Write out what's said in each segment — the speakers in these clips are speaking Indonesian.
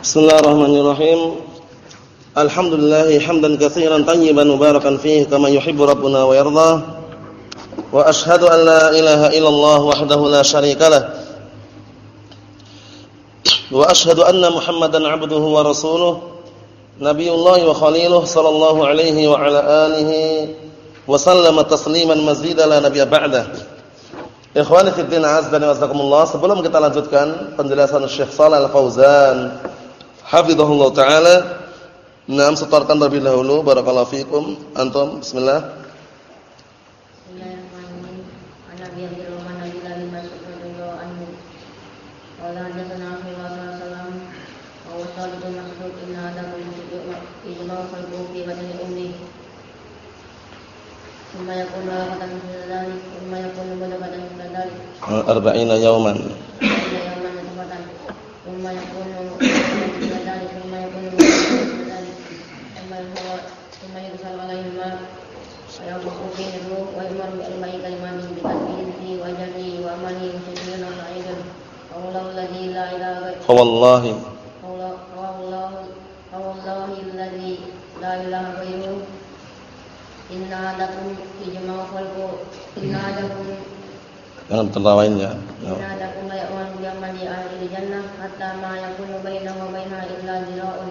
Bismillahirrahmanirrahim. Alhamdulillah hamdan katsiran tayyiban mubarakan fihi kama yuhibbu rabbuna wa yarda. Wa ashhadu an la ilaha illallah wahdahu la syarika lah. Wa ashhadu anna Muhammadan 'abduhu wa rasuluh. Nabiyullah wa khaliluh sallallahu alaihi wa ala alihi wa sallama tasliman mazida la nabiyya ba'da. Ikhwani fi din azza wa jazakumullah. Sebelum kita lanjutkan penjelasan Syekh Shalal Al-Fauzan hafizahullah taala. Naam setorkan terlebih dahulu barakallahu fikum. Antum bismillah. Arba'ina yawman. Fawallahi Fawallahi alladhi la ilaha ghairuhu inna lakum ijma'u khalqu inna lakum. Jangan tertawainnya. Inna lakum la ya'malu bi amali ahli jannah hatta ma yakunu bainahu wa bainaha illa zira'un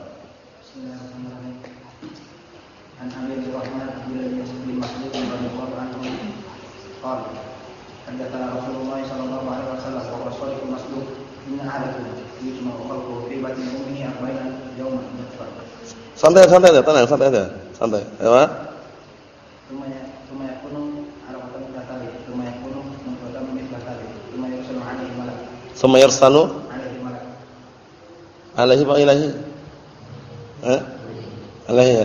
حدثنا رسول الله صلى الله عليه وسلم وهو صادق المصدوق ان احدكم يجمع خلقه في بطن امه أربعين يوما santai santai aja tenang santai aja santai ya Summa yarsalu alaihi wa ilahi. Eh? Alaihi.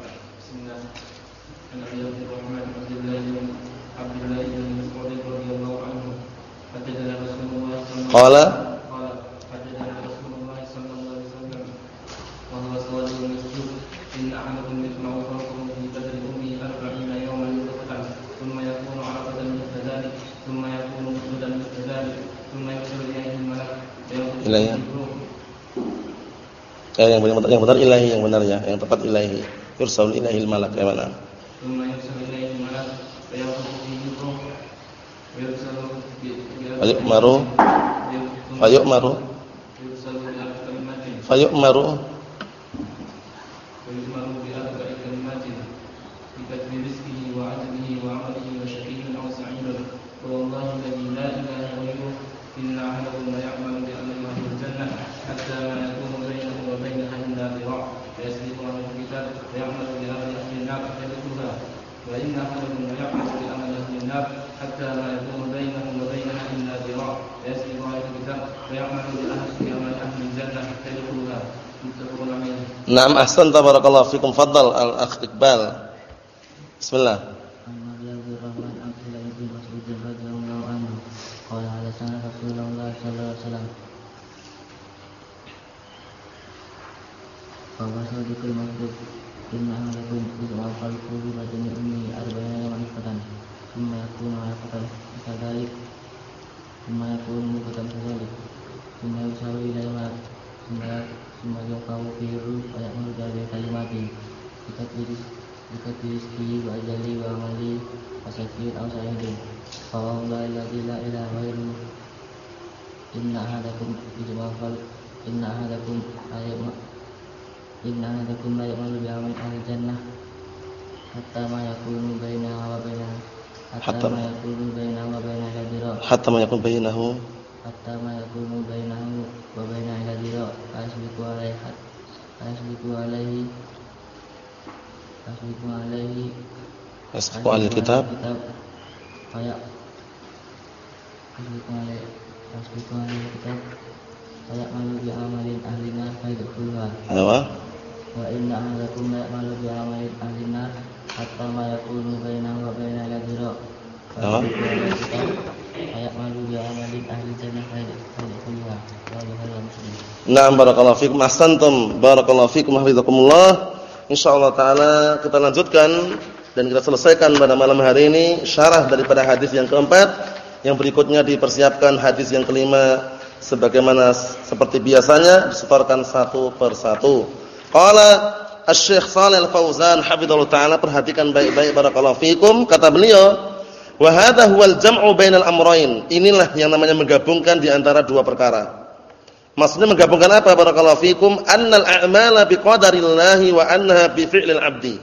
Qala ilahi. Eh, yang benar yang benar ilahi yang benar ya, yang tepat ilahi. Yursaul ilahil malak ya mana? Maru Fayuk maru Naam ahsan tabarakallahu fikum faddal al-akh Iqbal. Bismillah. Hatta ma yakunu bainahu wa hatta ma yakun bainahu. Hatta ma yakunu bainahu wa bainahu illa dira asbiqu alaihi asbiqu alaihi. Asbiqu alaihi asbiqu ahli kitab kayak asbiqu alaihi asbiqu alaihi kitab kayak malu bi amalin ahlina fayadkhuluha apa? Wa inna ahadakum la ya'malu bi amalin ahlina hatta ma yakunu bainahu wa Apa? kayak malu bi amalin ahli jannah fayadkhuluha wa bihala muslim Naam barakallahu fikum ahsantum barakallahu fikum hafizakumullah. Insyaallah taala kita lanjutkan dan kita selesaikan pada malam hari ini syarah daripada hadis yang keempat. Yang berikutnya dipersiapkan hadis yang kelima sebagaimana seperti biasanya disetorkan satu persatu. Qala Asy-Syaikh Shalih Al-Fauzan hafizallahu taala perhatikan baik-baik barakallahu fikum kata beliau wa hadha huwal jam'u bainal amrayn. Inilah yang namanya menggabungkan di antara dua perkara. Maksudnya menggabungkan apa barakallahu fikum? Annal a'mala biqadarillahi wa annaha bi fi'lil 'abdi.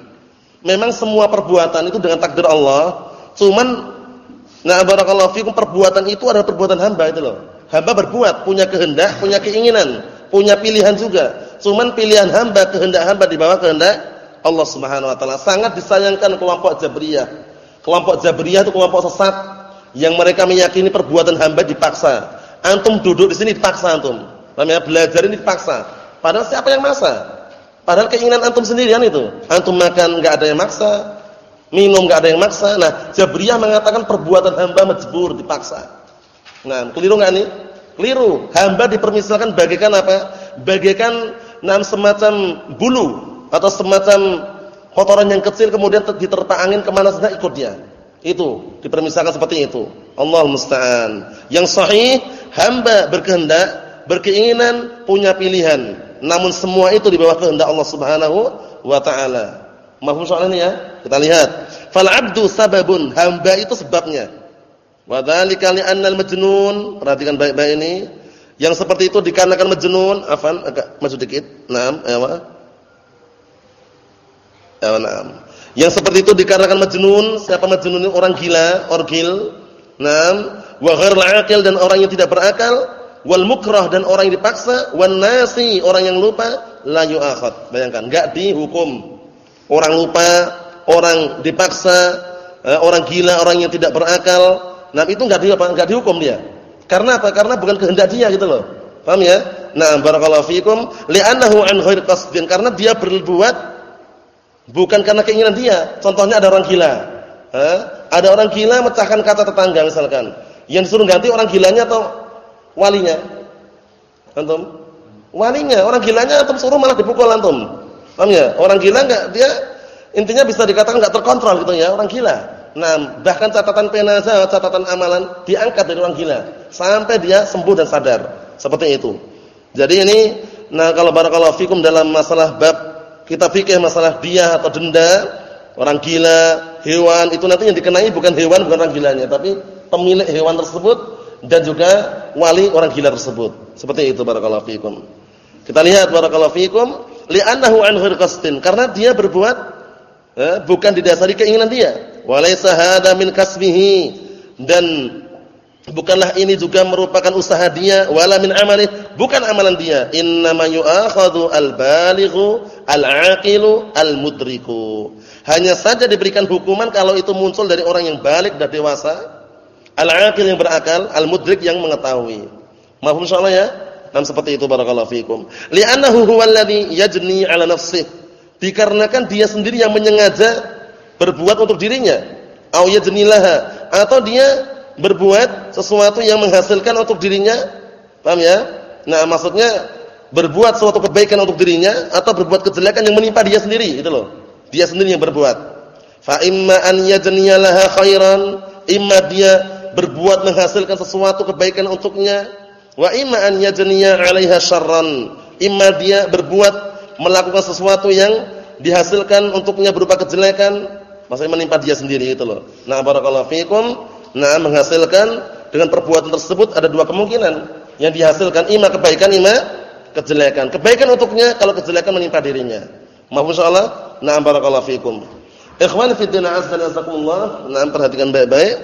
Memang semua perbuatan itu dengan takdir Allah, cuman nah barakallahu fikum perbuatan itu adalah perbuatan hamba itu loh. Hamba berbuat, punya kehendak, punya keinginan, punya pilihan juga. Cuman pilihan hamba, kehendak hamba di bawah kehendak Allah Subhanahu wa taala. Sangat disayangkan kelompok Jabriyah. Kelompok Jabriyah itu kelompok sesat yang mereka meyakini perbuatan hamba dipaksa. Antum duduk di sini dipaksa antum. Namanya belajar ini dipaksa. Padahal siapa yang maksa? Padahal keinginan antum sendirian itu. Antum makan enggak ada yang maksa, minum enggak ada yang maksa. Nah, Jabriyah mengatakan perbuatan hamba majbur dipaksa. Nah, keliru enggak nih? Keliru. Hamba dipermisalkan bagaikan apa? Bagaikan nam semacam bulu atau semacam kotoran yang kecil kemudian diterpa angin ke mana saja ikut dia. Itu dipermisalkan seperti itu. Allah musta'an. Yang sahih hamba berkehendak berkeinginan, punya pilihan. Namun semua itu di bawah kehendak Allah Subhanahu wa taala. Mahfum soal ini ya? Kita lihat. Fal 'abdu sababun, hamba itu sebabnya. Wa dzalika li'anna al-majnun, perhatikan baik-baik ini. Yang seperti itu dikarenakan majnun, afan agak maju dikit. Ya wa. Ya. Yang seperti itu dikarenakan majnun, siapa majnun? Ini orang gila, orgil. Naam, wa ghairul aqil dan orang yang tidak berakal. Wal mukrah dan orang yang dipaksa. Wan nasi orang yang lupa. La yu'akhad. Bayangkan enggak dihukum. Orang lupa orang dipaksa eh, orang gila orang yang tidak berakal. Nah itu enggak di enggak dihukum dia. Karena apa? Karena bukan kehendak dia gitu loh. Paham ya? Nah barakallahu fikum. Li'annahu an ghairi qasdin. Karena dia berbuat bukan karena keinginan dia contohnya ada orang gila eh, ada orang gila mecahkan kata tetangga misalkan yang disuruh ganti orang gilanya atau walinya? Antum? Walinya, orang gilanya antum suruh malah dipukul antum. Paham ya? Orang gila enggak dia intinya bisa dikatakan enggak terkontrol gitu ya, orang gila. Nah, bahkan catatan penazah, catatan amalan diangkat dari orang gila sampai dia sembuh dan sadar. Seperti itu. Jadi ini nah kalau barakallahu fikum dalam masalah bab kita fikih masalah dia atau denda, orang gila, hewan itu nanti yang dikenai bukan hewan bukan orang gilanya, tapi pemilik hewan tersebut dan juga wali orang gila tersebut. Seperti itu barakallahu fikum. Kita lihat barakallahu fikum li'annahu an ghairi qasdin karena dia berbuat eh, bukan didasari keinginan dia. Walaysa hadza min kasbihi dan bukanlah ini juga merupakan usaha dia wala min amali bukan amalan dia. Innama yu'akhadhu al-balighu al-aqilu al-mudriku. Hanya saja diberikan hukuman kalau itu muncul dari orang yang balik dan dewasa Al-aqil yang berakal, al-mudrik yang mengetahui. Mahfum insyaallah ya? Nam seperti itu barakallahu fikum. Li'annahu huwal ladzi yajni 'ala nafsihi. Dikarenakan dia sendiri yang menyengaja berbuat untuk dirinya. Au yajnilaha atau dia berbuat sesuatu yang menghasilkan untuk dirinya. Paham ya? Nah, maksudnya berbuat suatu kebaikan untuk dirinya atau berbuat kejelekan yang menimpa dia sendiri, itu loh. Dia sendiri yang berbuat. Fa imma an yajniyalaha khairan, imma dia berbuat menghasilkan sesuatu kebaikan untuknya wa imma an yajniya 'alaiha syarran imma dia berbuat melakukan sesuatu yang dihasilkan untuknya berupa kejelekan maksudnya menimpa dia sendiri itu loh nah barakallahu fikum nah menghasilkan dengan perbuatan tersebut ada dua kemungkinan yang dihasilkan imma kebaikan imma kejelekan. Kebaikan untuknya kalau kejelekan menimpa dirinya. Mahfuz insyaallah. Na'am barakallahu fikum. Ikhwan fi din azza wa Na'am perhatikan baik-baik.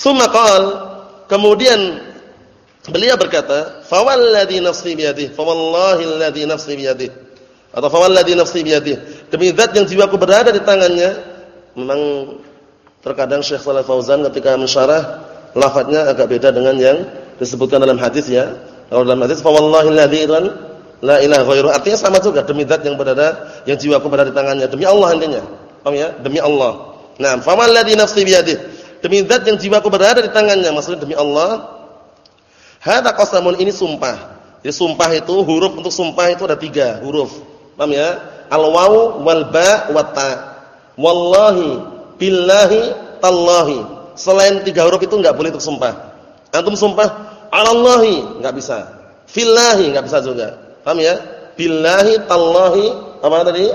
Tsumma qala kemudian beliau berkata, "Fawalladhi nafsi biyadihi, fawallahi alladhi nafsi biyadihi." Atau fawalladhi nafsi biyadihi. Demi zat yang jiwaku berada di tangannya. Memang terkadang Syekh Shalal Fauzan ketika mensyarah lafadznya agak beda dengan yang disebutkan dalam hadis ya. Kalau dalam hadis fa wallahi alladzi la ilaha artinya sama juga demi zat yang berada yang jiwaku berada di tangannya demi Allah intinya. Paham ya? Demi Allah. Nah, fa wallazi nafsi biyadihi. Demi zat yang jiwaku berada di tangannya maksudnya demi Allah. Hadza qasamun ini sumpah. Jadi sumpah itu huruf untuk sumpah itu ada tiga huruf. Paham ya? Al wawu wal ba wa ta. Wallahi billahi tallahi. Selain tiga huruf itu enggak boleh untuk sumpah. Antum sumpah alallahi enggak bisa. Fillahi enggak bisa juga. Paham ya? Billahi tallahi apa tadi?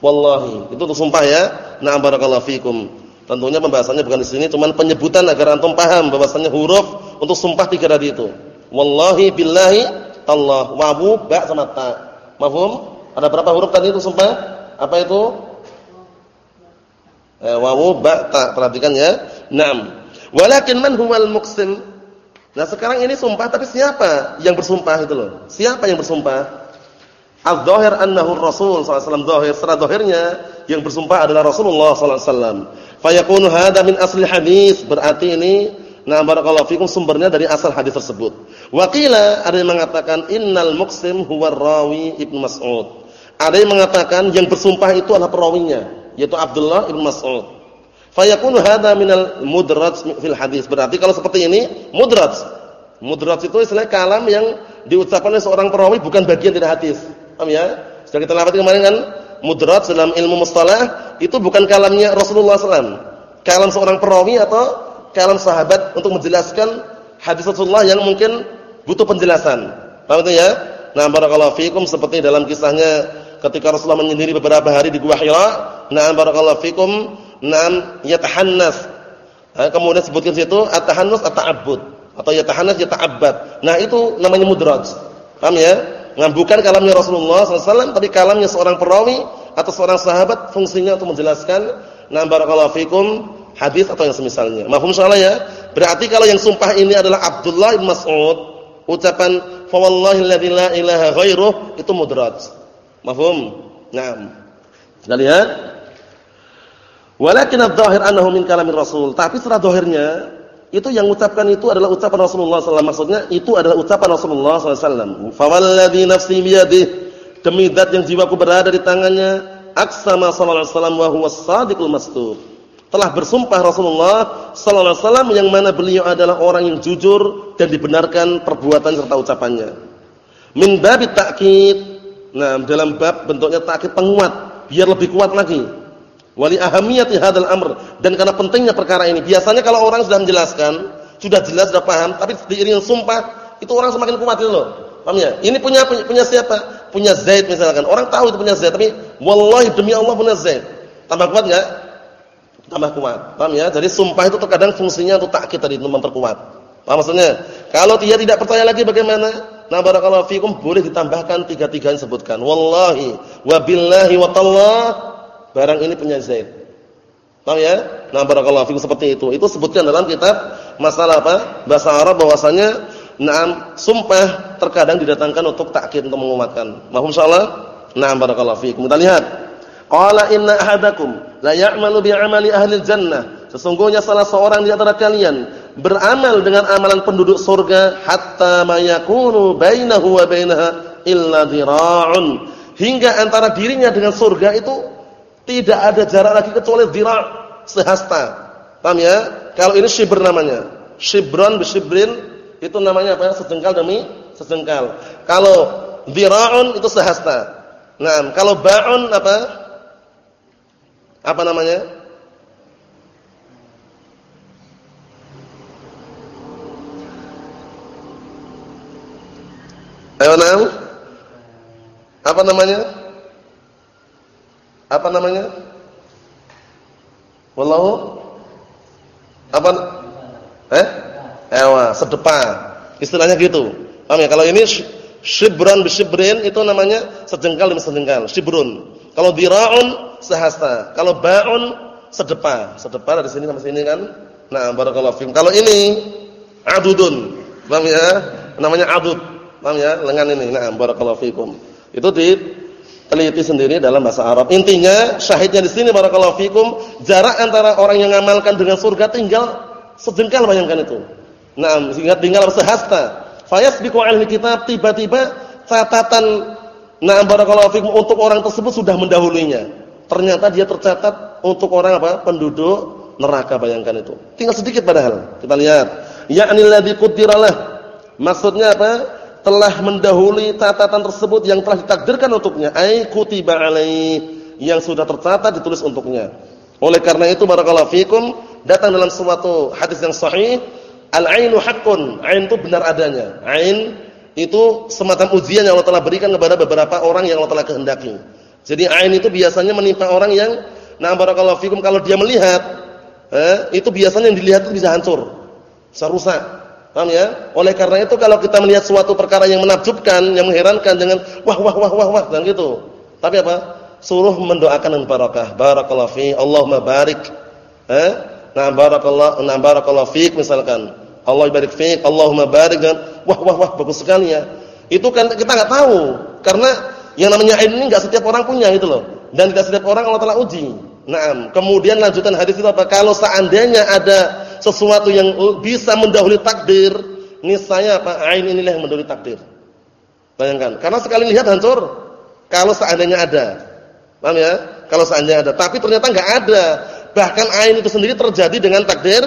Wallahi. Itu untuk sumpah ya. Nah barakallahu fikum. Tentunya pembahasannya bukan di sini, cuman penyebutan agar antum paham bahwasanya huruf untuk sumpah tiga tadi itu. Wallahi billahi tallah. Wawu ba sama ta. Mafhum? Ada berapa huruf tadi itu sumpah? Apa itu? Eh, wawu ba ta. Perhatikan ya. Naam. Walakin man huwal muqsim? Nah sekarang ini sumpah tapi siapa yang bersumpah itu loh? Siapa yang bersumpah? Az-zahir annahu Rasul wasallam zahir, secara zahirnya yang bersumpah adalah Rasulullah wasallam. Fayakunu hadza min asli hadis, berarti ini nah barakallahu fikum sumbernya dari asal hadis tersebut. Waqila ada yang mengatakan innal muqsim huwa rawi Ibnu Mas'ud. Ada yang mengatakan yang bersumpah itu adalah perawinya, yaitu Abdullah Ibnu Mas'ud. Fayakunu hadza minal mudraj fil hadis. Berarti kalau seperti ini mudraj. Mudraj itu istilah kalam yang diucapkan oleh seorang perawi bukan bagian dari hadis. Paham ya? Sudah kita lewati kemarin kan mudraj dalam ilmu mustalah itu bukan kalamnya Rasulullah SAW. Kalam seorang perawi atau kalam sahabat untuk menjelaskan hadis Rasulullah yang mungkin butuh penjelasan. Paham itu ya? Nah, barakallahu fikum seperti dalam kisahnya ketika Rasulullah menyendiri beberapa hari di Gua Hira. Nah, barakallahu fikum Naam yatahannas. Nah, kemudian sebutkan situ at-tahannus at-ta'abbud atau yatahannas yata'abbad. Nah, itu namanya mudraj. Paham ya? Nah, bukan kalamnya Rasulullah SAW, tapi kalamnya seorang perawi atau seorang sahabat fungsinya untuk menjelaskan nah barakallahu fikum hadis atau yang semisalnya. Mahfum salah ya? Berarti kalau yang sumpah ini adalah Abdullah bin Mas'ud, ucapan fa wallahi la ilaha ghairuh itu mudraj. Mahfum? Naam. Sudah lihat? Walakin adz-dzahir annahu min kalamir Rasul. Tapi secara zahirnya itu yang ucapkan itu adalah ucapan Rasulullah SAW. Maksudnya itu adalah ucapan Rasulullah SAW. Fawalladhi nafsi biyadih. Demi zat yang jiwaku berada di tangannya. Aksama sallallahu alaihi wasallam wa huwa sadiqul masduq. Telah bersumpah Rasulullah sallallahu alaihi wasallam yang mana beliau adalah orang yang jujur dan dibenarkan perbuatan serta ucapannya. Min babit ta'kid. Nah, dalam bab bentuknya ta'kid penguat biar lebih kuat lagi Wali ahamiyati hadal amr dan karena pentingnya perkara ini. Biasanya kalau orang sudah menjelaskan, sudah jelas, sudah paham, tapi diiringi sumpah, itu orang semakin kuat itu loh. Paham ya? Ini punya punya siapa? Punya Zaid misalkan. Orang tahu itu punya Zaid, tapi wallahi demi Allah punya Zaid. Tambah kuat enggak? Tambah kuat. Paham ya? Jadi sumpah itu terkadang fungsinya untuk takkid tadi, untuk memperkuat. Paham maksudnya? Kalau dia tidak percaya lagi bagaimana? Nah barakallahu fikum boleh ditambahkan tiga-tiga yang sebutkan. Wallahi wa billahi wa tallah barang ini punya Zaid. Paham ya? Nah, barakallahu fikum seperti itu. Itu sebutkan dalam kitab masalah apa? Bahasa Arab bahwasanya na'am sumpah terkadang didatangkan untuk takkid untuk menguatkan. Mahum insyaallah? Na'am barakallahu fikum. Kita lihat. Qala inna ahadakum la ya'malu bi'amali ahli jannah. Sesungguhnya salah seorang di antara kalian beramal dengan amalan penduduk surga hatta mayakunu bainahu wa bainaha illa dhira'un. Hingga antara dirinya dengan surga itu tidak ada jarak lagi kecuali dhira' sehasta. Paham ya? Kalau ini shibr namanya. Shibran bisyibrin itu namanya apa? Sejengkal demi sejengkal. Kalau dhira'un itu sehasta. Nah, kalau ba'un apa? Apa namanya? Ayo nam. Apa namanya? Apa namanya? Wallahu apa? Eh? Ewa, sedepa. Istilahnya gitu. Paham ya? Kalau ini Shibran bisyibrin itu namanya sejengkal demi sejengkal, shibrun. Kalau dira'un sehasta, kalau ba'un sedepa. Sedepa dari sini sampai sini kan. Nah, barakallahu fikum. Kalau ini adudun. Paham ya? Namanya adud. Paham ya? Lengan ini. Nah, barakallahu fikum. Itu diteliti sendiri dalam bahasa Arab. Intinya syahidnya di sini barakallahu fikum, jarak antara orang yang mengamalkan dengan surga tinggal sejengkal bayangkan itu. Nah, sehingga tinggal sehasta. Fayasbiqu ahli kitab tiba-tiba catatan nah barakallahu fikum untuk orang tersebut sudah mendahulunya. Ternyata dia tercatat untuk orang apa? Penduduk neraka bayangkan itu. Tinggal sedikit padahal. Kita lihat. Ya'ni alladzi qaddaralah. Maksudnya apa? Telah mendahului catatan tersebut yang telah ditakdirkan untuknya. Ai kutiba alai yang sudah tercatat ditulis untuknya. Oleh karena itu barakallahu fikum datang dalam suatu hadis yang sahih, al-ainu haqqun. Ain itu benar adanya. Ain itu semacam ujian yang Allah telah berikan kepada beberapa orang yang Allah telah kehendaki. Jadi ain itu biasanya menimpa orang yang nah barakallahu fikum kalau dia melihat eh, itu biasanya yang dilihat itu bisa hancur, bisa rusak. Paham ya? Oleh karena itu kalau kita melihat suatu perkara yang menakjubkan, yang mengherankan dengan wah wah wah wah wah dan gitu. Tapi apa? Suruh mendoakan dengan barakah. Barakallahu fi, Allahumma barik. Eh? Nah, barakallahu, nah barakallahu fiik misalkan. Allah barik fiik, Allahumma barik dan wah wah wah bagus sekali ya. Itu kan kita enggak tahu karena yang namanya ilmu ini enggak setiap orang punya gitu loh. Dan tidak setiap orang Allah telah uji. Naam. Kemudian lanjutan hadis itu apa? Kalau seandainya ada sesuatu yang bisa mendahului takdir, niscaya apa? Ain inilah yang mendahului takdir. Bayangkan. Karena sekali lihat hancur. Kalau seandainya ada. Paham ya? Kalau seandainya ada, tapi ternyata enggak ada. Bahkan ain itu sendiri terjadi dengan takdir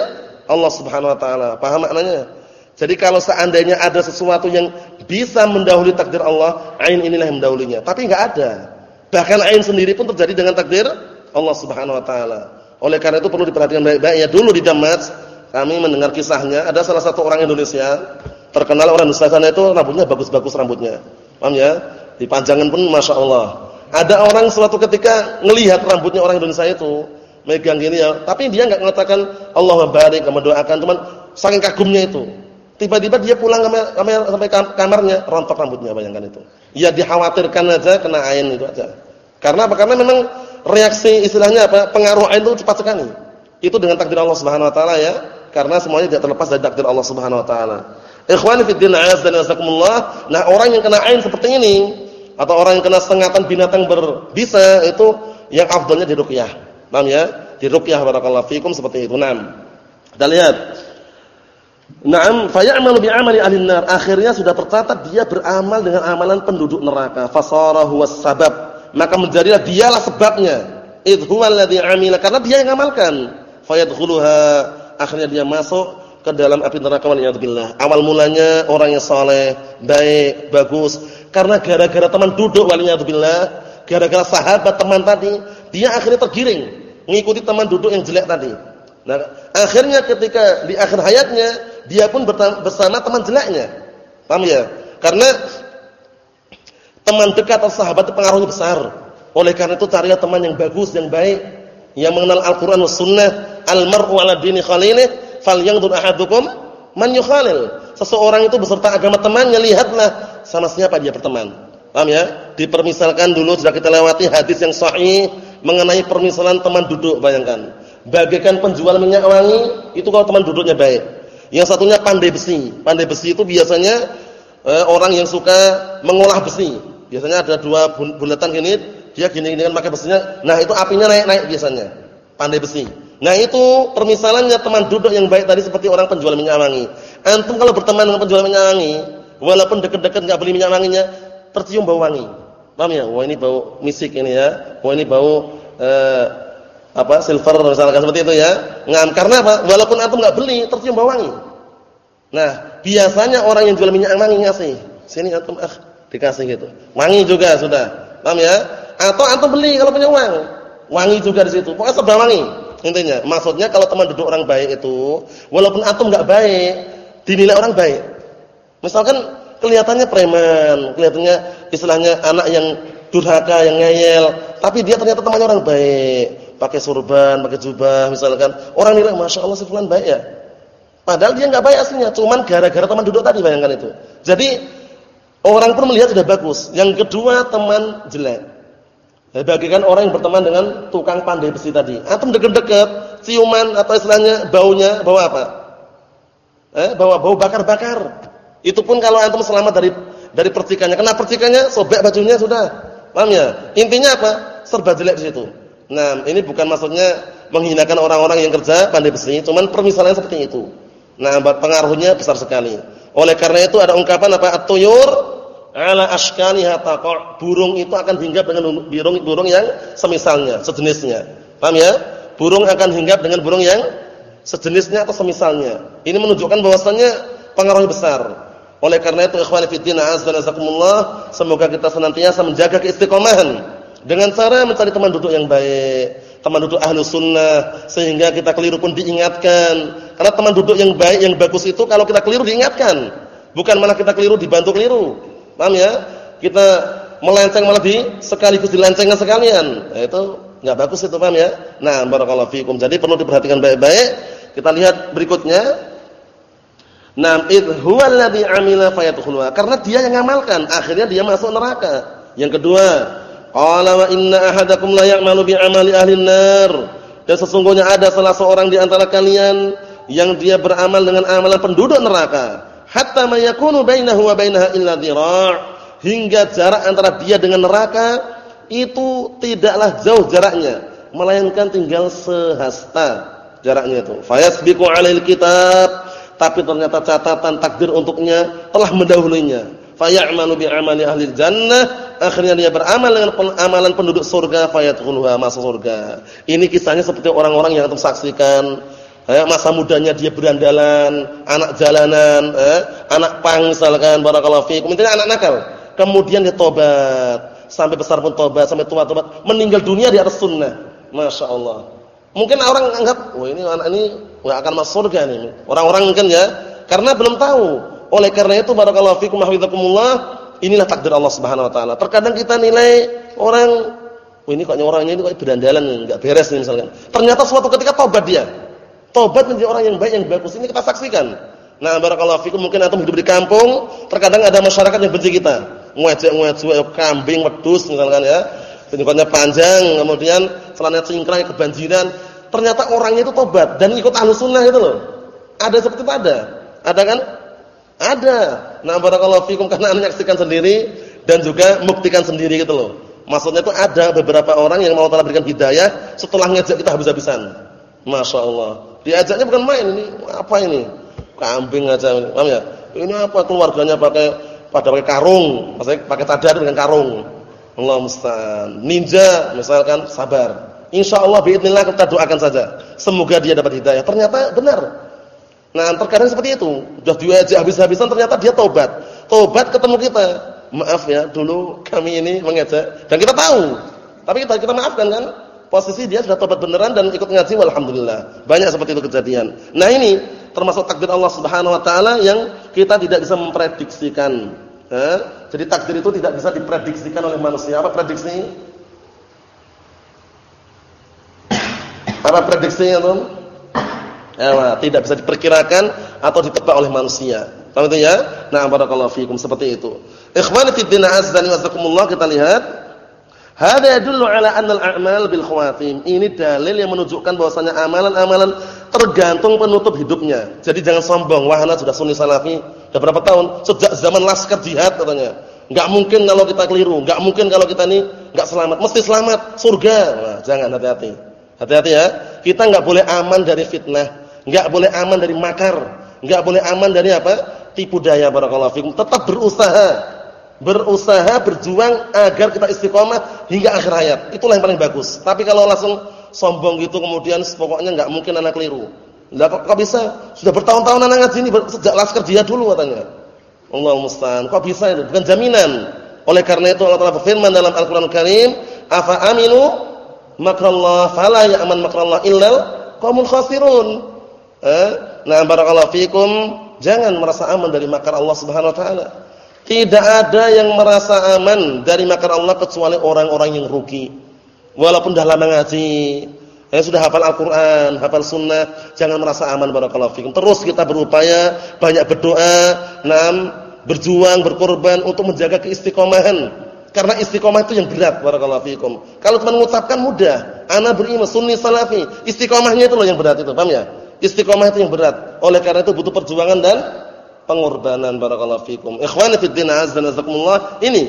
Allah Subhanahu wa taala. Paham maknanya? Jadi kalau seandainya ada sesuatu yang bisa mendahului takdir Allah, ain inilah yang mendahulinya. Tapi enggak ada. Bahkan ain sendiri pun terjadi dengan takdir Allah Subhanahu wa taala. Oleh karena itu perlu diperhatikan baik-baik ya. Dulu di Damas kami mendengar kisahnya ada salah satu orang Indonesia terkenal orang Indonesia sana itu rambutnya bagus-bagus rambutnya. Paham ya? Dipanjangkan pun Masya Allah. Ada orang suatu ketika ngelihat rambutnya orang Indonesia itu megang gini ya, tapi dia enggak mengatakan Allah barik, mendoakan, cuman saking kagumnya itu. Tiba-tiba dia pulang sampai kamarnya rontok rambutnya bayangkan itu. Ya dikhawatirkan aja kena ain itu aja. Karena apa? Karena memang reaksi istilahnya apa? Pengaruh ain itu cepat sekali. Itu dengan takdir Allah Subhanahu wa taala ya. Karena semuanya tidak terlepas dari takdir Allah Subhanahu wa taala. Ikhwani fid din wa jazakumullah. Nah, orang yang kena ain seperti ini atau orang yang kena sengatan binatang berbisa itu yang afdalnya diruqyah. Paham ya? Diruqyah barakallahu fikum seperti itu. Naam. Kita lihat. Naam, fayamalu bi'amali ahli nar. Akhirnya sudah tercatat dia beramal dengan amalan penduduk neraka. Fasara huwa sabab maka menjadilah dialah sebabnya. Idh huwa alladhi amila karena dia yang amalkan. Fayadkhuluha akhirnya dia masuk ke dalam api neraka waliyadzubillah. Awal mulanya orang yang saleh, baik, bagus. Karena gara-gara teman duduk waliyadzubillah, gara-gara sahabat teman tadi, dia akhirnya tergiring mengikuti teman duduk yang jelek tadi. Nah, akhirnya ketika di akhir hayatnya dia pun bersama teman jeleknya. Paham ya? Karena Teman dekat atau sahabat itu pengaruhnya besar. Oleh karena itu carilah teman yang bagus, yang baik, yang mengenal Al-Qur'an was sunnah. Al-mar'u 'ala dini khalilih, falyanzur ahadukum man yukhalil. Seseorang itu beserta agama temannya, lihatlah sama siapa dia berteman. Paham ya? Dipermisalkan dulu sudah kita lewati hadis yang sahih mengenai permisalan teman duduk, bayangkan. Bagaikan penjual minyak wangi, itu kalau teman duduknya baik. Yang satunya pandai besi. Pandai besi itu biasanya eh, orang yang suka mengolah besi. Biasanya ada dua bulatan gini, dia gini-gini kan pakai besinya. Nah, itu apinya naik-naik biasanya. Pandai besi. Nah, itu permisalannya teman duduk yang baik tadi seperti orang penjual minyak wangi. Antum kalau berteman dengan penjual minyak wangi, walaupun dekat-dekat enggak beli minyak wanginya, tercium bau wangi. Paham ya? Wah, ini bau misik ini ya. Wah, ini bau eh, apa? silver misalkan seperti itu ya. Ngam karena apa? Walaupun antum enggak beli, tercium bau wangi. Nah, biasanya orang yang jual minyak wangi ngasih. Sini antum ah dikasih gitu. Wangi juga sudah. Paham ya? Atau antum beli kalau punya uang. Wangi juga di situ. Pokoknya serba wangi. Intinya, maksudnya kalau teman duduk orang baik itu, walaupun antum enggak baik, dinilai orang baik. Misalkan kelihatannya preman, kelihatannya istilahnya anak yang durhaka, yang ngeyel, tapi dia ternyata temannya orang baik, pakai surban, pakai jubah misalkan. Orang nilai, "Masya Allah si fulan baik ya." Padahal dia enggak baik aslinya, cuman gara-gara teman duduk tadi bayangkan itu. Jadi Orang pun melihat sudah bagus. Yang kedua teman jelek. Bagikan orang yang berteman dengan tukang pandai besi tadi. Antum dekat-dekat, ciuman atau istilahnya baunya, bau apa? Eh, bau bau bakar-bakar. Itu pun kalau antum selamat dari dari percikannya. Kena percikannya, sobek bajunya sudah. Paham ya? Intinya apa? Serba jelek di situ. Nah, ini bukan maksudnya menghinakan orang-orang yang kerja pandai besi, cuman permisalannya seperti itu. Nah, pengaruhnya besar sekali. Oleh karena itu ada ungkapan apa? At-tuyur ala ashkaniha taqa'. Burung itu akan hinggap dengan burung-burung yang semisalnya, sejenisnya. Paham ya? Burung akan hinggap dengan burung yang sejenisnya atau semisalnya. Ini menunjukkan bahwasannya pengaruhnya besar. Oleh karena itu ikhwani fi din azakumullah, semoga kita senantiasa menjaga keistiqomahan dengan cara mencari teman duduk yang baik, teman duduk ahlu sunnah sehingga kita keliru pun diingatkan karena teman duduk yang baik, yang bagus itu kalau kita keliru diingatkan. Bukan malah kita keliru dibantu keliru. Paham ya? Kita melenceng malah di sekaligus dilencengkan sekalian. Nah, itu enggak bagus itu, paham ya? Nah, barakallahu fikum. Jadi perlu diperhatikan baik-baik. Kita lihat berikutnya. Nam id huwa alladhi amila fayadkhuluha. Karena dia yang ngamalkan, akhirnya dia masuk neraka. Yang kedua, qala wa inna ahadakum la ya'malu bi amali ahli nar. Dan sesungguhnya ada salah seorang di antara kalian yang dia beramal dengan amalan penduduk neraka hatta mayakunu bainahu wa bainaha illa dhira' hingga jarak antara dia dengan neraka itu tidaklah jauh jaraknya. Melainkan tinggal sehasta jaraknya itu. Fayasbiqu 'alail kitab. Tapi ternyata catatan takdir untuknya telah mendahulunya. Fayamalu bi amali ahli jannah. Akhirnya dia beramal dengan amalan penduduk surga. Fayadkhuluha masuk surga. Ini kisahnya seperti orang-orang yang antum saksikan Eh, masa mudanya dia berandalan, anak jalanan, eh, anak pang misalkan barakallahu fiikum. Intinya anak nakal. Kemudian dia tobat, sampai besar pun tobat, sampai tua tobat, meninggal dunia di atas sunnah. Masya Allah. Mungkin orang anggap, wah ini anak ini nggak akan masuk surga nih. Orang-orang mungkin ya, karena belum tahu. Oleh karena itu barakallahu fiikum hafizakumullah, inilah takdir Allah Subhanahu wa taala. Terkadang kita nilai orang, wah ini kok orangnya ini kok berandalan, enggak beres nih misalkan. Ternyata suatu ketika tobat dia Tobat menjadi orang yang baik yang bagus ini kita saksikan. Nah, barakallahu fikum mungkin antum hidup di kampung, terkadang ada masyarakat yang benci kita. Ngejek-ngejek kambing, wedhus misalkan ya. Tinggalnya panjang, kemudian celananya cingkrang kebanjiran. Ternyata orangnya itu tobat dan ikut Ahlus Sunnah itu loh. Ada seperti itu ada. Ada kan? Ada. Nah, barakallahu fikum karena menyaksikan sendiri dan juga membuktikan sendiri gitu loh. Maksudnya itu ada beberapa orang yang mau telah berikan hidayah setelah ngejek kita habis-habisan. Masya Allah. Diajaknya bukan main ini, apa ini? Kambing aja, paham ya? Ini apa keluarganya pakai pada pakai karung, maksudnya pakai tadar dengan karung. Allah musta'an. Ninja misalkan sabar. Insya Insyaallah biidznillah kita doakan saja. Semoga dia dapat hidayah. Ternyata benar. Nah, terkadang seperti itu. Sudah diajak habis-habisan ternyata dia tobat. Tobat ketemu kita. Maaf ya, dulu kami ini mengajak dan kita tahu. Tapi kita kita maafkan kan? Posisi dia sudah tobat beneran dan ikut ngaji alhamdulillah. Banyak seperti itu kejadian. Nah, ini termasuk takdir Allah Subhanahu wa taala yang kita tidak bisa memprediksikan. Eh? Jadi takdir itu tidak bisa diprediksikan oleh manusia. Apa prediksi? Apa prediksinya, Tom? Ya, tidak bisa diperkirakan atau ditebak oleh manusia. Paham itu ya? Nah, barakallahu fikum seperti itu. Ikhwani fi din azza wa jazakumullah kita lihat Hada yadullu ala anna al-a'mal bil khawatim. Ini dalil yang menunjukkan bahwasanya amalan-amalan tergantung penutup hidupnya. Jadi jangan sombong, wah ana sudah sunni salafi sudah berapa tahun? Sejak zaman laskar jihad katanya. Enggak mungkin kalau kita keliru, enggak mungkin kalau kita ini enggak selamat, mesti selamat, surga. Nah, jangan hati-hati. Hati-hati ya. Kita enggak boleh aman dari fitnah, enggak boleh aman dari makar, enggak boleh aman dari apa? tipu daya barakallahu fikum. Tetap berusaha berusaha berjuang agar kita istiqomah hingga akhir hayat. Itulah yang paling bagus. Tapi kalau langsung sombong gitu kemudian pokoknya enggak mungkin anak keliru. Lah kok, bisa? Sudah bertahun-tahun anak ngaji ini sejak laskar dia dulu katanya. Allah musta'an. Kok bisa itu? Bukan jaminan. Oleh karena itu Allah Taala berfirman dalam Al-Qur'an Al Karim, "Afa aminu makrallah fala ya'man makrallah illal qaumul khasirun." Eh? Nah, barakallahu fikum, jangan merasa aman dari makar Allah Subhanahu wa taala. Tidak ada yang merasa aman dari makar Allah kecuali orang-orang yang rugi. Walaupun dah lama ngaji, ya sudah hafal Al-Qur'an, hafal sunnah, jangan merasa aman barakallahu fikum. Terus kita berupaya, banyak berdoa, nam berjuang, berkorban untuk menjaga keistiqomahan. Karena istiqomah itu yang berat barakallahu fikum. Kalau cuma mengucapkan mudah, ana beriman sunni salafi. Istiqomahnya itu loh yang berat itu, paham ya? Istiqomah itu yang berat. Oleh karena itu butuh perjuangan dan pengorbanan barakallahu fikum. Ikhwani fid din azza wa Ini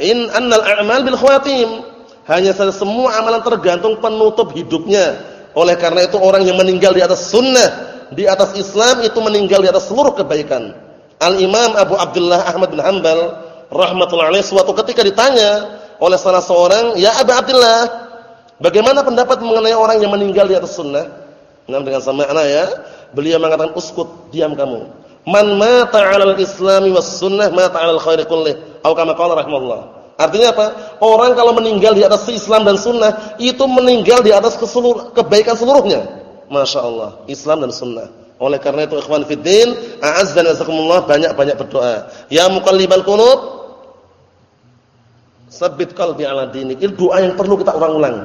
in annal a'mal bil khawatim. Hanya saja semua amalan tergantung penutup hidupnya. Oleh karena itu orang yang meninggal di atas sunnah, di atas Islam itu meninggal di atas seluruh kebaikan. Al-Imam Abu Abdullah Ahmad bin Hanbal rahmatullahi alaih suatu ketika ditanya oleh salah seorang, "Ya Abu Abdullah, bagaimana pendapat mengenai orang yang meninggal di atas sunnah?" Nah, dengan sama makna ya, beliau mengatakan, "Uskut, diam kamu. Man mata 'alal islami was sunnah mata 'alal khairi kullih." Atau kama qala rahimahullah. Artinya apa? Orang kalau meninggal di atas Islam dan sunnah, itu meninggal di atas ke seluruh, kebaikan seluruhnya. Masya Allah, Islam dan sunnah. Oleh karena itu ikhwan fiddin, a'azzan wasakumullah banyak-banyak berdoa. Ya muqallibal qulub, sabbit qalbi ala dinik. Ini doa yang perlu kita ulang-ulang.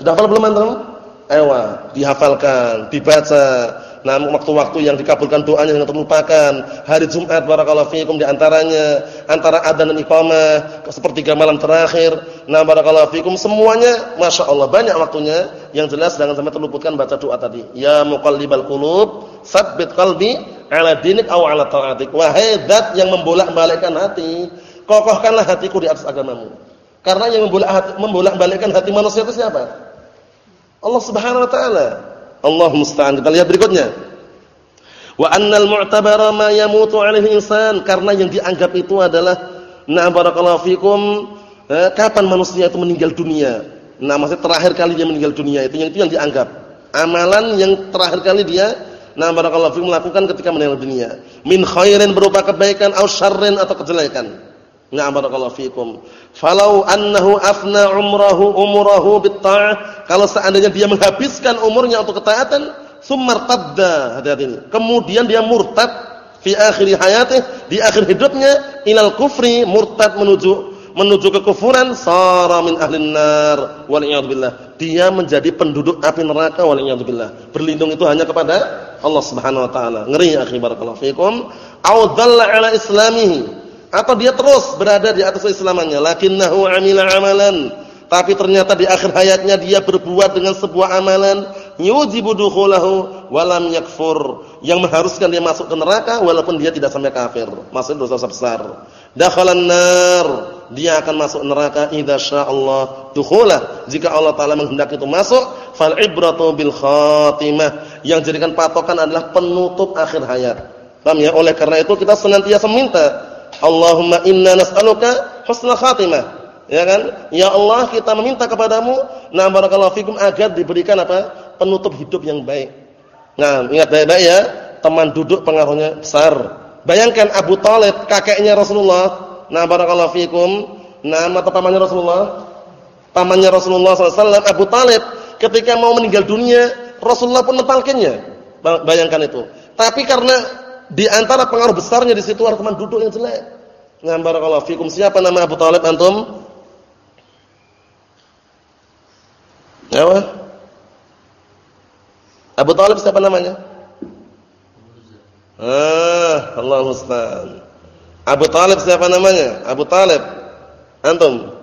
Sudah hafal belum antum? Ewa, dihafalkan, dibaca. Nah, waktu-waktu yang dikabulkan doanya yang terlupakan. Hari Jumat barakallahu fiikum di antaranya antara adzan dan iqamah sepertiga malam terakhir. Nah, barakallahu fiikum semuanya Masya Allah banyak waktunya. Yang jelas jangan sampai terluputkan baca doa tadi. Ya muqallibal qulub, tsabbit qalbi ala dinik aw ala ta'atik. Wahai zat yang membolak-balikkan hati, kokohkanlah hatiku di atas agamamu. Karena yang membolak-balikkan hati manusia itu siapa? Allah Subhanahu wa taala. Allah musta'an. Kita lihat berikutnya. Wa annal mu'tabara ma yamutu 'alaihi insan karena yang dianggap itu adalah na barakallahu fikum eh, kapan manusia itu meninggal dunia. Nah, maksudnya terakhir kali dia meninggal dunia itu yang itu yang dianggap. Amalan yang terakhir kali dia na barakallahu fikum melakukan ketika meninggal dunia. Min khairin berupa kebaikan atau syarrin atau kejelekan. Na'am barakallahu fikum. Falau annahu afna umrahu umrahu bitta'ah, kalau seandainya dia menghabiskan umurnya untuk ketaatan, summa tadda, hati-hati ini. Kemudian dia murtad fi akhir hayatih, di akhir hidupnya ilal kufri, murtad menuju menuju kekufuran, sara min ahlin nar wal billah. Dia menjadi penduduk api neraka wal billah. Berlindung itu hanya kepada Allah Subhanahu wa taala. Ngeri ya akhi barakallahu fikum. Au dhalla ala islamihi atau dia terus berada di atas keislamannya? Lakinnahu amila amalan. Tapi ternyata di akhir hayatnya dia berbuat dengan sebuah amalan. Yujibu dukhulahu walam yakfur. Yang mengharuskan dia masuk ke neraka walaupun dia tidak sampai kafir. Masuk dosa besar. Dakhalan nar. Dia akan masuk neraka idza syaallah dukhulah. Jika Allah taala menghendaki itu masuk fal ibratu bil khatimah. Yang jadikan patokan adalah penutup akhir hayat. Paham ya? Oleh karena itu kita senantiasa minta Allahumma inna nas'aluka husnul khatimah. Ya kan? Ya Allah, kita meminta kepadamu, na barakallahu fikum agar diberikan apa? penutup hidup yang baik. Nah, ingat baik-baik ya, teman duduk pengaruhnya besar. Bayangkan Abu Thalib, kakeknya Rasulullah. Nah, barakallahu fikum, nama pamannya Rasulullah? Pamannya Rasulullah SAW, Abu Talib, ketika mau meninggal dunia, Rasulullah pun mentalkinnya. Bayangkan itu. Tapi karena di antara pengaruh besarnya di situ teman duduk yang jelek. Ngam barakallahu fikum. Siapa nama Abu Talib antum? Ya, Abu Talib siapa namanya? Ah, Allah musta'an. Abu Talib siapa namanya? Abu Talib. Antum?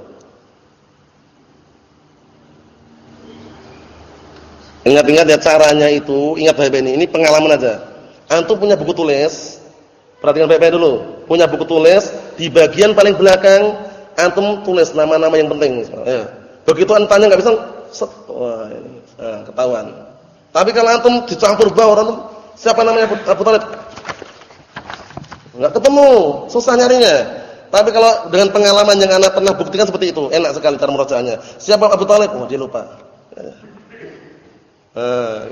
Ingat-ingat ya caranya itu, ingat baik-baik ini. Ini pengalaman aja. Antum punya buku tulis, perhatikan baik-baik dulu. Punya buku tulis, di bagian paling belakang antum tulis nama-nama yang penting. Ya. Begitu antaranya nggak bisa, set, wah ini, nah, ketahuan. Tapi kalau antum dicampur bawah, antum siapa namanya Abu Talib? Enggak ketemu, susah nyarinya. Tapi kalau dengan pengalaman yang anak pernah buktikan seperti itu, enak sekali cara merojanya. Siapa Abu Talib? Oh, dia lupa. Nah,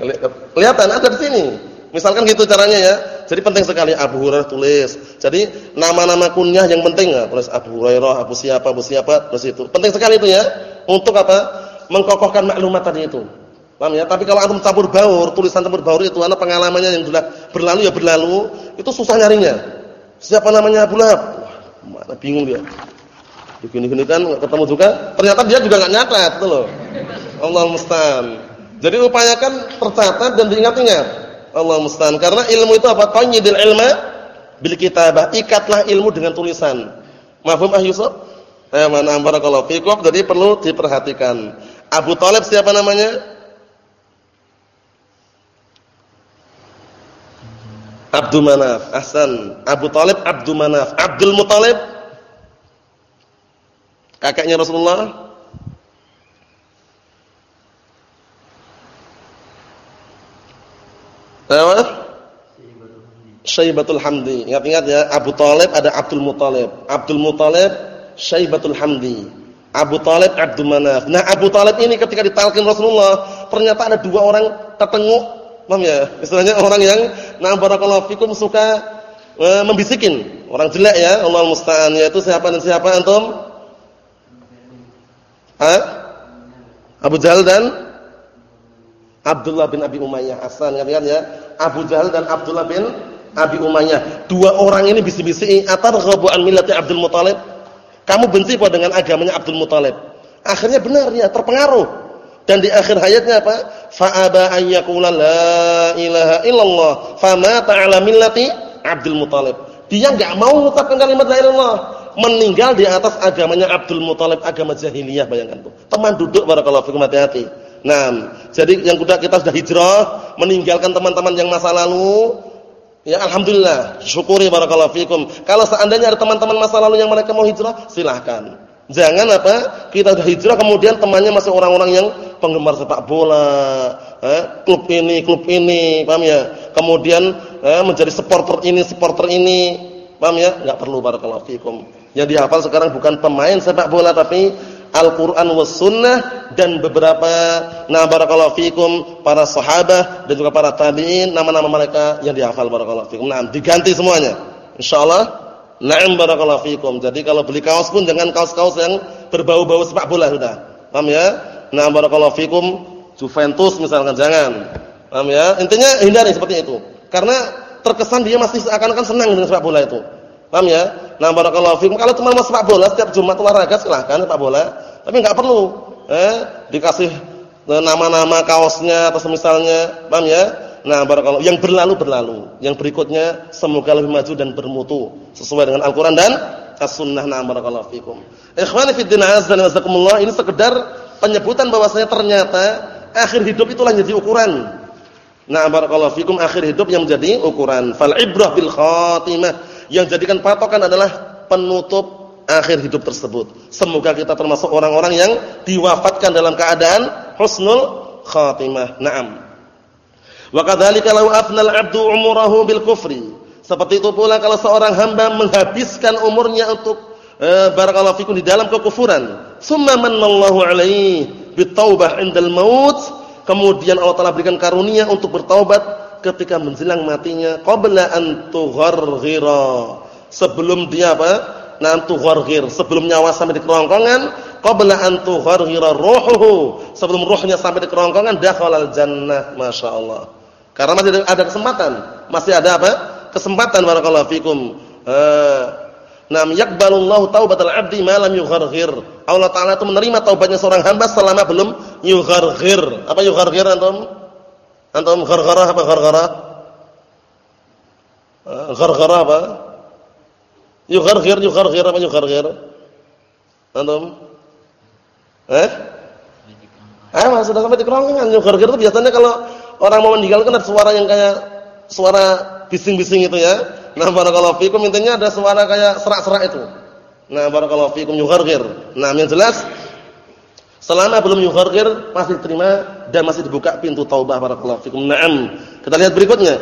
kelihatan ada di sini. Misalkan gitu caranya ya. Jadi penting sekali Abu Hurairah tulis. Jadi nama-nama kunyah yang penting ya, tulis Abu Hurairah, Abu siapa, Abu siapa, terus itu. Penting sekali itu ya. Untuk apa? Mengkokohkan maklumat tadi itu. Paham ya? Tapi kalau antum campur baur, tulisan campur baur itu ana pengalamannya yang sudah berlalu ya berlalu, itu susah nyarinya. Siapa namanya Abu Lahab? Mana bingung dia. Begini-gini kan ketemu juga, ternyata dia juga enggak nyatat itu loh. Allah musta'an. Jadi upayakan tercatat dan diingat-ingat. Allah musta'an. Karena ilmu itu apa? Qayyidil ilma bil kitabah, ikatlah ilmu dengan tulisan. Mafhum ah Yusuf? Eh mana barakallahu fikum, jadi perlu diperhatikan. Abu Talib siapa namanya? Abdul Manaf. Ahsan. Abu Talib Abdul Manaf. Abdul Muthalib kakaknya Rasulullah. Apa? Syaibatul Hamdi. Ingat-ingat ya, Abu Talib ada Abdul Muthalib. Abdul Muthalib Syaibatul Hamdi. Abu Talib Abdul Manaf. Nah, Abu Talib ini ketika ditalkin Rasulullah, ternyata ada dua orang tertenguk, paham ya? Istilahnya orang yang nah barakallahu fikum suka e, membisikin, orang jelek ya, Allah musta'an yaitu siapa dan siapa antum? Hah? Abu Jahal dan Abdullah bin Abi Umayyah. Asal ingat ya, Abu Jahal dan Abdullah bin Abi Umayyah. Dua orang ini bisi-bisi atarghabu an millati Abdul Muthalib kamu benci pada dengan agamanya Abdul Muthalib. Akhirnya benar dia terpengaruh. Dan di akhir hayatnya apa? Fa'aba an yaqula la ilaha illallah famata ala millati Abdul Muthalib. Dia enggak mau mengucapkan kalimat la ilallah, meninggal di atas agamanya Abdul Muthalib, agama jahiliyah bayangkan tuh. Teman duduk barakallahu fikum hati-hati. Nah, jadi yang sudah kita sudah hijrah, meninggalkan teman-teman yang masa lalu, Ya alhamdulillah, syukuri barakallahu fikum. Kalau seandainya ada teman-teman masa lalu yang mereka mau hijrah, silahkan. Jangan apa? Kita sudah hijrah kemudian temannya masih orang-orang yang penggemar sepak bola, eh, klub ini, klub ini, paham ya? Kemudian eh, menjadi supporter ini, supporter ini, paham ya? Enggak perlu barakallahu fikum. Yang dihafal sekarang bukan pemain sepak bola tapi Al-Qur'an was sunnah dan beberapa nah barakallahu fikum para sahabat dan juga para tabi'in nama-nama mereka yang dihafal barakallahu fikum. Nah, diganti semuanya. Insyaallah Na'am barakallahu fikum. Jadi kalau beli kaos pun jangan kaos-kaos yang berbau-bau sepak bola sudah. Paham ya? Na'am barakallahu fikum. Juventus misalkan jangan. Paham ya? Intinya hindari seperti itu. Karena terkesan dia masih seakan-akan senang dengan sepak bola itu. Paham ya? Nah, barakallahu fikum. Kalau cuma sepak bola setiap Jumat olahraga silahkan sepak bola, tapi enggak perlu eh dikasih eh, nama-nama kaosnya atau semisalnya, paham ya? Nah, barakallahu yang berlalu berlalu. Yang berikutnya semoga lebih maju dan bermutu sesuai dengan Al-Qur'an dan As-Sunnah. Nah, barakallahu fikum. Ikhwani fi din azza wa ini sekedar penyebutan bahwasanya ternyata akhir hidup itulah jadi ukuran. Nah, barakallahu fikum akhir hidup yang menjadi ukuran. Fal ibrah bil khatimah yang jadikan patokan adalah penutup akhir hidup tersebut. Semoga kita termasuk orang-orang yang diwafatkan dalam keadaan husnul khatimah. Naam. Wa kadzalika law afnal 'abdu umurahu bil kufri. Seperti itu pula kalau seorang hamba menghabiskan umurnya untuk eh, barakallahu fikum di dalam kekufuran, summa manallahu alaihi bitaubah indal maut, kemudian Allah Taala berikan karunia untuk bertaubat ketika menjelang matinya qabla an tugharghira. Sebelum dia apa? Nan tugharghir. Sebelum nyawa sampai di kerongkongan qabla an tugharghira ruhuhu. Sebelum ruhnya sampai di kerongkongan dakhalal jannah masyaallah karena masih ada kesempatan. Masih ada apa? Kesempatan barakallahu fikum. Eh nam yaqbalullahu taubatal abdi ma lam yugharghir. Allah taala itu menerima taubatnya seorang hamba selama belum yugharghir. Apa yugharghir antum Antum ghargharah apa ghargharah? Ghargharah apa? Yugharghir, yugharghir apa yugharghir? Antum? Eh? Eh, sudah sampai di kerongkongan. Yugharghir itu biasanya kalau orang mau meninggal kan ada suara yang kayak suara bising-bising itu ya. Nah, barakallahu fikum intinya ada suara kayak serak-serak itu. Nah, barakallahu fikum yugharghir. Nah, yang jelas selama belum yugharghir masih terima dan masih dibuka pintu taubah barakallahu fikum. Naam. Kita lihat berikutnya.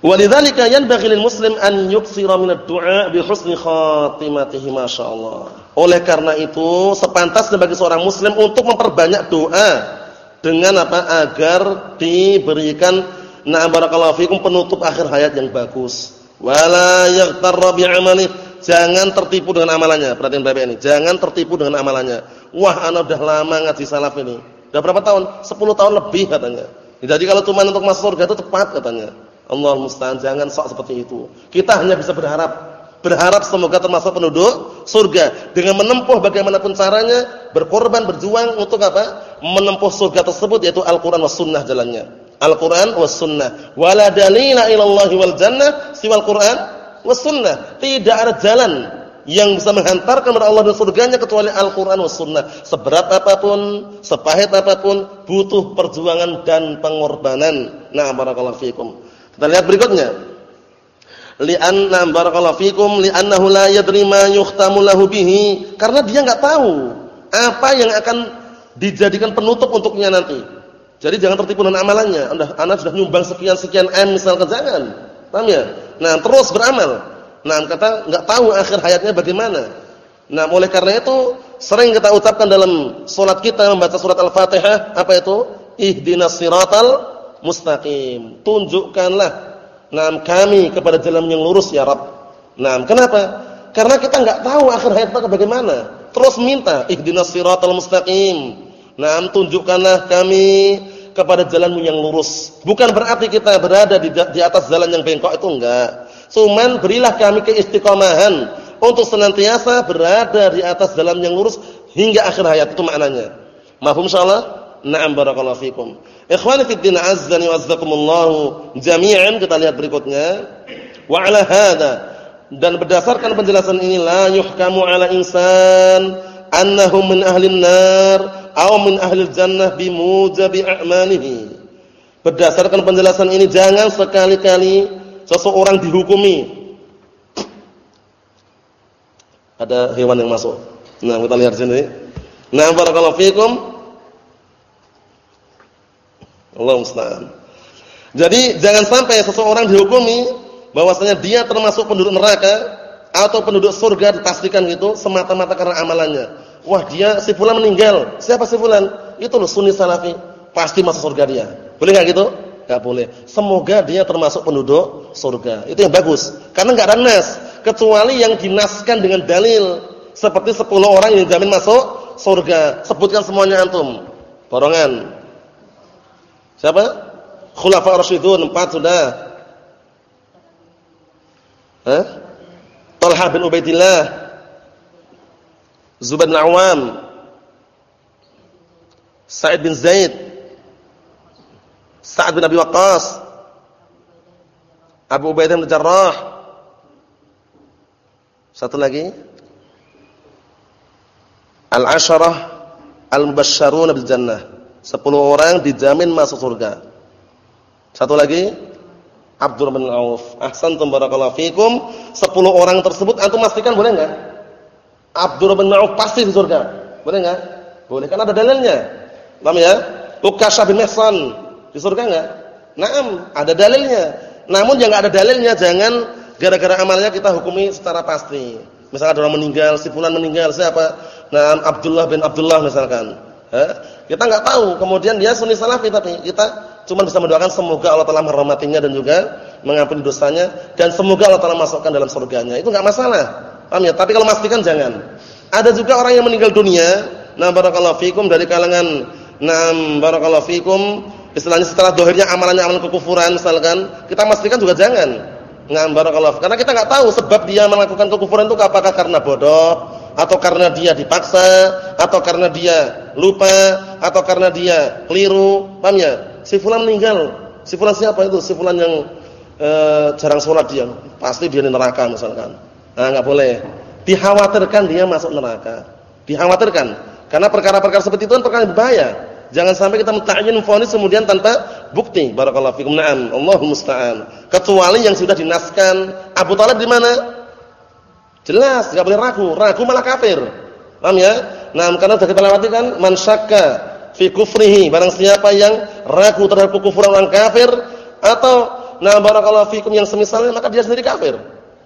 Walidzalika yanbaghi lil muslim an yuksira min ad-du'a bi husni khatimatihi masyaallah. Oleh karena itu, sepantasnya bagi seorang muslim untuk memperbanyak doa dengan apa? Agar diberikan na'am barakallahu fikum penutup akhir hayat yang bagus. Wala yaghtarra bi. Jangan tertipu dengan amalannya. Perhatian Bapak ini, jangan tertipu dengan amalannya Wah, anak udah lama ngaji salaf ini. Udah berapa tahun? 10 tahun lebih katanya. Jadi kalau cuma untuk masuk surga itu tepat katanya. Allah musta'an, jangan sok seperti itu. Kita hanya bisa berharap berharap semoga termasuk penduduk surga dengan menempuh bagaimanapun caranya berkorban berjuang untuk apa menempuh surga tersebut yaitu Al-Qur'an was sunnah jalannya Al-Qur'an was sunnah. Wala dalila ilallahi wal jannah siwal Qur'an was sunnah. Tidak ada jalan yang bisa menghantarkan kepada Allah dan surganya kecuali Al-Qur'an was. Seberat apa pun, sepahit apa pun, butuh perjuangan dan pengorbanan. Nah, barakallahu fikum. Kita lihat berikutnya. Li'anna barakallahu fikum li'annahu la yadri ma yuhtamu lahu bihi. Karena dia enggak tahu apa yang akan dijadikan penutup untuknya nanti. Jadi jangan tertipu dengan amalannya. Anda anak sudah nyumbang sekian-sekian M misalkan jangan. Paham ya? Nah, terus beramal. Nah, kata enggak tahu akhir hayatnya bagaimana. Nah, oleh karena itu sering kita ucapkan dalam salat kita membaca surat Al-Fatihah apa itu? Ihdinas siratal mustaqim. Tunjukkanlah nah kami kepada jalan yang lurus ya Rabb. Nah, kenapa? Karena kita enggak tahu akhir hayat kita bagaimana. Terus minta ihdinas siratal mustaqim. Nah, tunjukkanlah kami kepada jalanmu yang lurus. Bukan berarti kita berada di, di atas jalan yang bengkok itu enggak. Cuman berilah kami keistiqomahan untuk senantiasa berada di atas jalan yang lurus hingga akhir hayat itu maknanya. Mahfum insyaallah? Na'am barakallahu fikum. Ikhwani fid din azzani wa azzakumullah jami'an kita lihat berikutnya. Wa 'ala dan berdasarkan penjelasan ini la yuhkamu 'ala insan annahu min ahli nar aw min ahli jannah bimujabi a'malihi. Berdasarkan penjelasan ini jangan sekali-kali seseorang dihukumi. Ada hewan yang masuk. Nah, kita lihat sini. Nah, barakallahu fikum. Allah musta'an. Jadi jangan sampai seseorang dihukumi bahwasanya dia termasuk penduduk neraka atau penduduk surga dipastikan gitu semata-mata karena amalannya. Wah dia si fulan meninggal. Siapa si fulan? Itu loh sunni salafi. Pasti masuk surga dia. Boleh nggak gitu? Nggak boleh. Semoga dia termasuk penduduk surga. Itu yang bagus. Karena nggak ada nas. Kecuali yang dinaskan dengan dalil. Seperti 10 orang yang jamin masuk surga. Sebutkan semuanya antum. Borongan. Siapa? Khulafa Rasyidun. Empat sudah. Hah? Talha bin Ubaidillah. Zubair bin Awam, Sa'id bin Zaid, Sa'ad bin Abi Waqqas, Abu Ubaidah bin Jarrah. Satu lagi. Al-Asharah Al-Mubasysyaruna bil Jannah. Sepuluh orang dijamin masuk surga. Satu lagi. Abdul bin Auf. Ahsantum barakallahu fikum. Sepuluh orang tersebut antum pastikan boleh enggak? Abdurrahman bin Auf pasti di surga. Boleh enggak? Boleh kan ada dalilnya. Paham ya? Ukasha bin Mihsan di surga enggak? Naam, ada dalilnya. Namun yang enggak ada dalilnya jangan gara-gara amalnya kita hukumi secara pasti. Misalnya ada orang meninggal, si fulan meninggal, siapa? Naam Abdullah bin Abdullah misalkan. Eh? Kita enggak tahu, kemudian dia sunni salafi tapi kita cuma bisa mendoakan semoga Allah Taala merahmatinya dan juga mengampuni dosanya dan semoga Allah Taala masukkan dalam surganya. Itu enggak masalah. Paham ya? Tapi kalau memastikan jangan. Ada juga orang yang meninggal dunia, nah barakallahu fikum dari kalangan nam barakallahu fikum, istilahnya setelah dohirnya amalannya amalan kekufuran misalkan, kita memastikan juga jangan. Ngam barakallahu karena kita nggak tahu sebab dia melakukan kekufuran itu apakah karena bodoh atau karena dia dipaksa atau karena dia lupa atau karena dia keliru. Paham ya? Si fulan meninggal. Si fulan siapa itu? Si fulan yang e, jarang sholat dia. Pasti dia di neraka misalkan. Nah, enggak boleh. Dikhawatirkan dia masuk neraka. Dikhawatirkan. Karena perkara-perkara seperti itu kan perkara berbahaya. Jangan sampai kita mentakyin vonis kemudian tanpa bukti. Barakallahu fikum. Naam, Allahu musta'an. Kecuali yang sudah dinaskan. Abu Thalib di mana? Jelas, enggak boleh ragu. Ragu malah kafir. Paham ya? Nah, karena sudah kita lewati kan man syakka fi kufrihi, barang siapa yang ragu terhadap kekufuran orang kafir atau nah barakallahu fikum yang semisalnya maka dia sendiri kafir.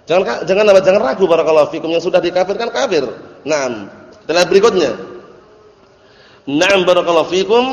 Jangan jangan apa jangan ragu barakallahu fikum yang sudah dikafirkan kafir. Naam. Dan berikutnya. Naam barakallahu fikum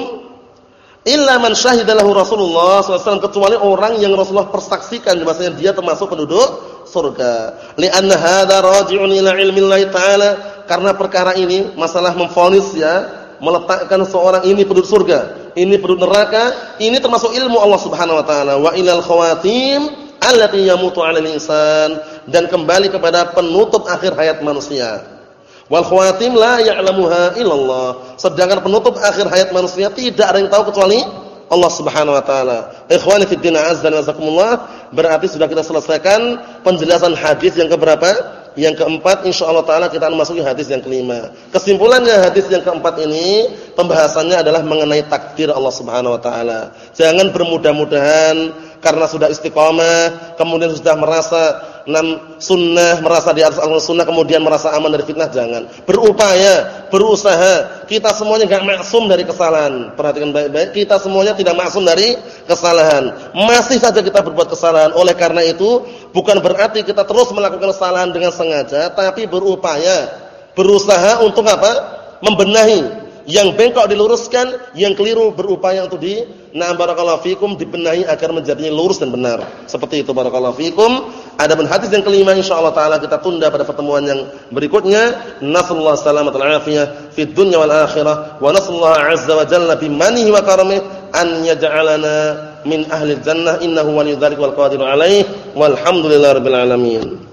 illa man syahida lahu Rasulullah SAW kecuali orang yang Rasulullah persaksikan bahwasanya dia termasuk penduduk surga. Li'anna hadza raji'un ila ilmi Allah taala karena perkara ini masalah memfonis ya meletakkan seorang ini penduduk surga, ini penduduk neraka, ini termasuk ilmu Allah Subhanahu wa taala. Wa ilal khawatim allati yamutu 'alal insan dan kembali kepada penutup akhir hayat manusia. Wal khawatim la ya'lamuha illallah. Sedangkan penutup akhir hayat manusia tidak ada yang tahu kecuali Allah Subhanahu wa taala. Ikhwani fi din azza wa jazakumullah, berarti sudah kita selesaikan penjelasan hadis yang keberapa? Yang keempat insyaallah taala kita akan masuki hadis yang kelima. Kesimpulannya hadis yang keempat ini pembahasannya adalah mengenai takdir Allah Subhanahu wa taala. Jangan bermudah-mudahan karena sudah istiqamah, kemudian sudah merasa enam sunnah, merasa di atas al sunnah, kemudian merasa aman dari fitnah, jangan. Berupaya, berusaha. Kita semuanya enggak maksum dari kesalahan. Perhatikan baik-baik, kita semuanya tidak maksum dari kesalahan. Masih saja kita berbuat kesalahan. Oleh karena itu, bukan berarti kita terus melakukan kesalahan dengan sengaja, tapi berupaya, berusaha untuk apa? Membenahi yang bengkok diluruskan, yang keliru berupaya untuk di na barakallahu fikum dibenahi agar menjadi lurus dan benar. Seperti itu barakallahu fikum. Adapun hadis yang kelima insyaallah taala kita tunda pada pertemuan yang berikutnya. Nasallahu salamat wal afiyah fid dunya wal akhirah wa nasallahu azza wa jalla bi manihi wa karamih an yaj'alana min ahli jannah innahu waliyudzalika wal qadiru alaihi walhamdulillahi rabbil alamin.